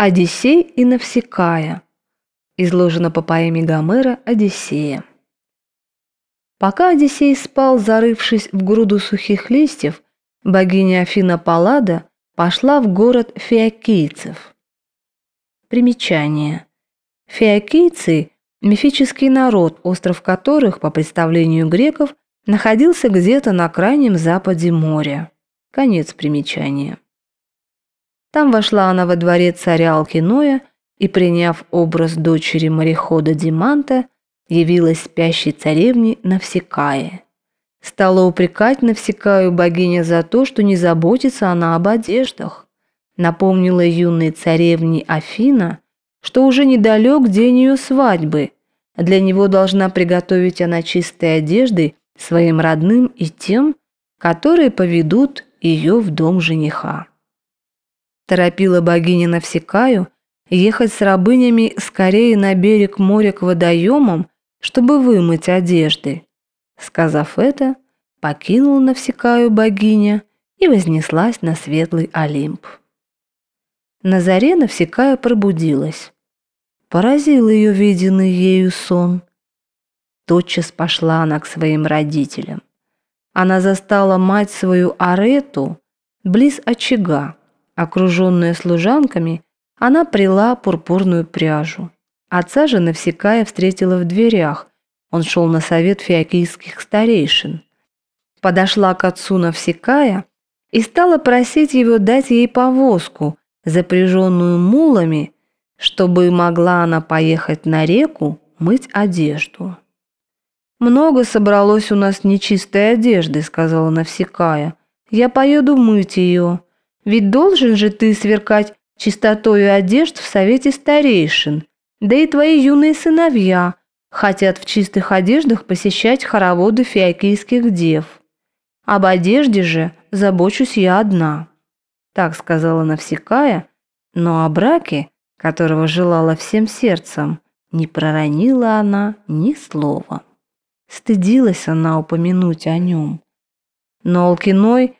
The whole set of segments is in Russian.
Одиссей и Навсекая. Изложено по поэме Гомера «Одиссея». Пока Одиссей спал, зарывшись в груду сухих листьев, богиня Афина Паллада пошла в город феокийцев. Примечание. Феокийцы – мифический народ, остров которых, по представлению греков, находился где-то на крайнем западе моря. Конец примечания. Там вошла она во дворец царя Алкиноя и, приняв образ дочери морехода Диманта, явилась спящей царевне Навсекае. Стала упрекать Навсекаю богиня за то, что не заботится она об одеждах. Напомнила юной царевне Афина, что уже недалек день ее свадьбы. Для него должна приготовить она чистые одежды своим родным и тем, которые поведут ее в дом жениха. Торопила богиня Навсекаю ехать с рабынями скорее на берег моря к водоемам, чтобы вымыть одежды. Сказав это, покинула Навсекаю богиня и вознеслась на светлый Олимп. На заре Навсекая пробудилась. Поразил ее виденный ею сон. Тотчас пошла она к своим родителям. Она застала мать свою Арету близ очага, Окруженная служанками, она прила пурпурную пряжу. Отца же Навсекая встретила в дверях. Он шел на совет фиокийских старейшин. Подошла к отцу Навсекая и стала просить его дать ей повозку, запряженную мулами, чтобы могла она поехать на реку мыть одежду. «Много собралось у нас нечистой одежды», — сказала Навсекая. «Я поеду мыть ее. Ведь должен же ты сверкать чистотою одежд в совете старейшин, да и твои юные сыновья хотят в чистых одеждах посещать хороводы фиокийских дев. Об одежде же забочусь я одна». Так сказала Навсекая, но о браке, которого желала всем сердцем, не проронила она ни слова. Стыдилась она упомянуть о нем. Но Алкиной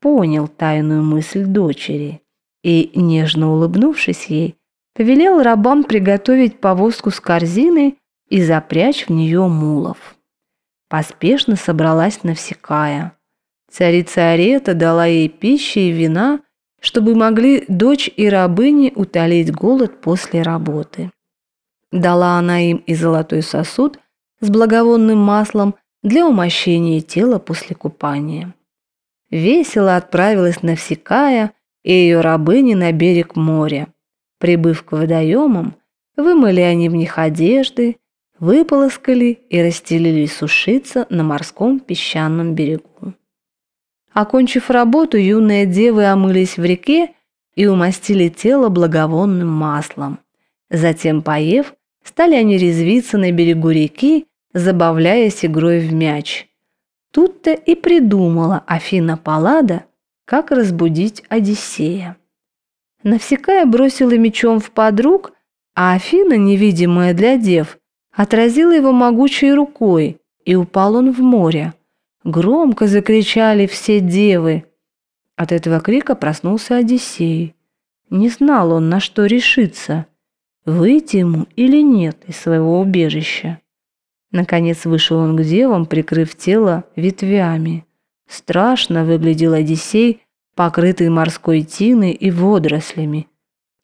понял тайную мысль дочери и, нежно улыбнувшись ей, повелел рабам приготовить повозку с корзиной и запрячь в нее мулов. Поспешно собралась Навсекая. Царица Арета дала ей пищи и вина, чтобы могли дочь и рабыни утолить голод после работы. Дала она им и золотой сосуд с благовонным маслом для умощения тела после купания весело отправилась Навсекая и ее рабыни на берег моря. Прибыв к водоемам, вымыли они в них одежды, выполоскали и расстелили сушиться на морском песчаном берегу. Окончив работу, юные девы омылись в реке и умастили тело благовонным маслом. Затем, поев, стали они резвиться на берегу реки, забавляясь игрой в мяч – Тут-то и придумала Афина Паллада, как разбудить Одиссея. Навсекая бросила мечом в подруг, а Афина, невидимая для дев, отразила его могучей рукой, и упал он в море. Громко закричали все девы. От этого крика проснулся Одиссей. Не знал он, на что решиться, выйти ему или нет из своего убежища. Наконец вышел он к девам, прикрыв тело ветвями. Страшно выглядел Одиссей, покрытый морской тиной и водорослями.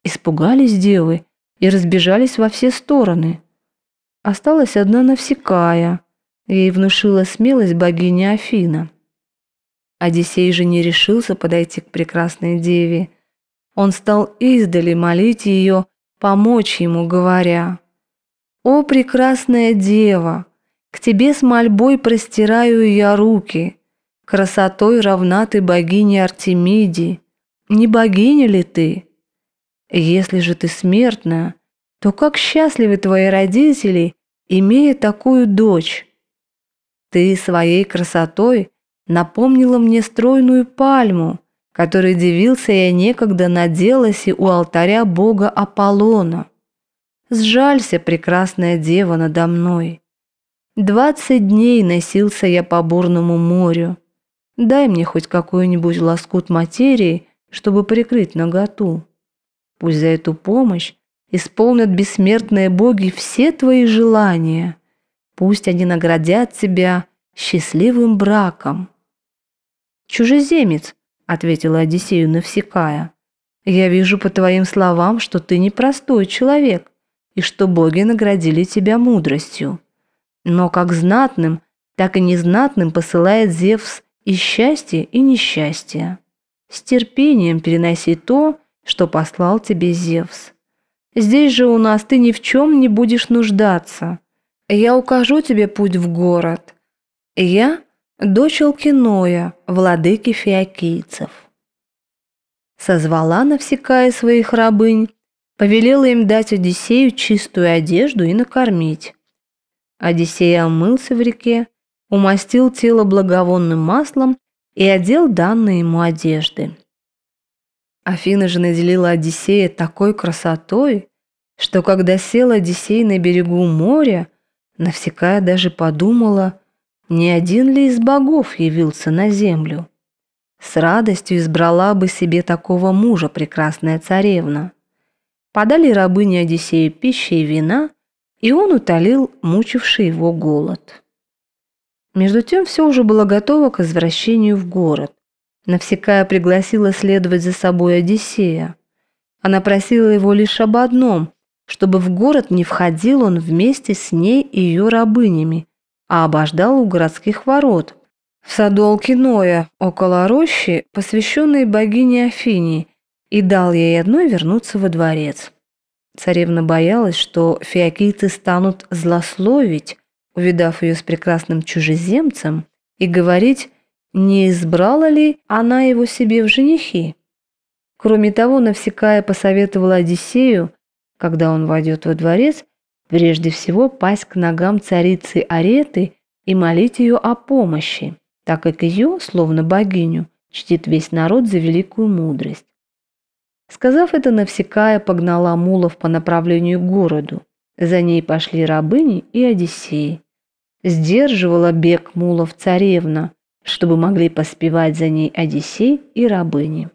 Испугались девы и разбежались во все стороны. Осталась одна Навсекая. Ей внушила смелость богиня Афина. Одиссей же не решился подойти к прекрасной деве. Он стал издали молить ее, помочь ему, говоря – «О, прекрасная дева! К тебе с мольбой простираю я руки. Красотой равна ты богине Артемиде. Не богиня ли ты? Если же ты смертная, то как счастливы твои родители, имея такую дочь. Ты своей красотой напомнила мне стройную пальму, которой дивился я некогда на Делосе у алтаря бога Аполлона. Сжалься, прекрасная дева, надо мной. Двадцать дней носился я по бурному морю. Дай мне хоть какой-нибудь лоскут материи, чтобы прикрыть наготу. Пусть за эту помощь исполнят бессмертные боги все твои желания. Пусть они наградят тебя счастливым браком. «Чужеземец», — ответила Одиссею Навсекая, — «я вижу по твоим словам, что ты непростой человек и что боги наградили тебя мудростью. Но как знатным, так и незнатным посылает Зевс и счастье, и несчастье. С терпением переноси то, что послал тебе Зевс. Здесь же у нас ты ни в чем не будешь нуждаться. Я укажу тебе путь в город. Я – дочь Алкиноя, владыки фиокийцев. Созвала Навсекая своих рабынь, повелела им дать Одиссею чистую одежду и накормить. Одиссей омылся в реке, умастил тело благовонным маслом и одел данные ему одежды. Афина же наделила Одиссея такой красотой, что когда сел Одиссей на берегу моря, Навсекая даже подумала, не один ли из богов явился на землю. С радостью избрала бы себе такого мужа прекрасная царевна. Подали рабыне Одиссею пищи и вина, и он утолил мучивший его голод. Между тем все уже было готово к возвращению в город. Навсекая пригласила следовать за собой Одиссея. Она просила его лишь об одном, чтобы в город не входил он вместе с ней и ее рабынями, а обождал у городских ворот, в саду Алкиноя, около рощи, посвященной богине Афинии, и дал ей одной вернуться во дворец. Царевна боялась, что фиокийцы станут злословить, увидав ее с прекрасным чужеземцем, и говорить, не избрала ли она его себе в женихи. Кроме того, Навсекая посоветовала Одиссею, когда он войдет во дворец, прежде всего пасть к ногам царицы Ареты и молить ее о помощи, так как ее, словно богиню, чтит весь народ за великую мудрость. Сказав это, Навсекая погнала мулов по направлению к городу. За ней пошли рабыни и Одиссей сдерживала бег мулов царевна, чтобы могли поспевать за ней Одиссей и рабыни.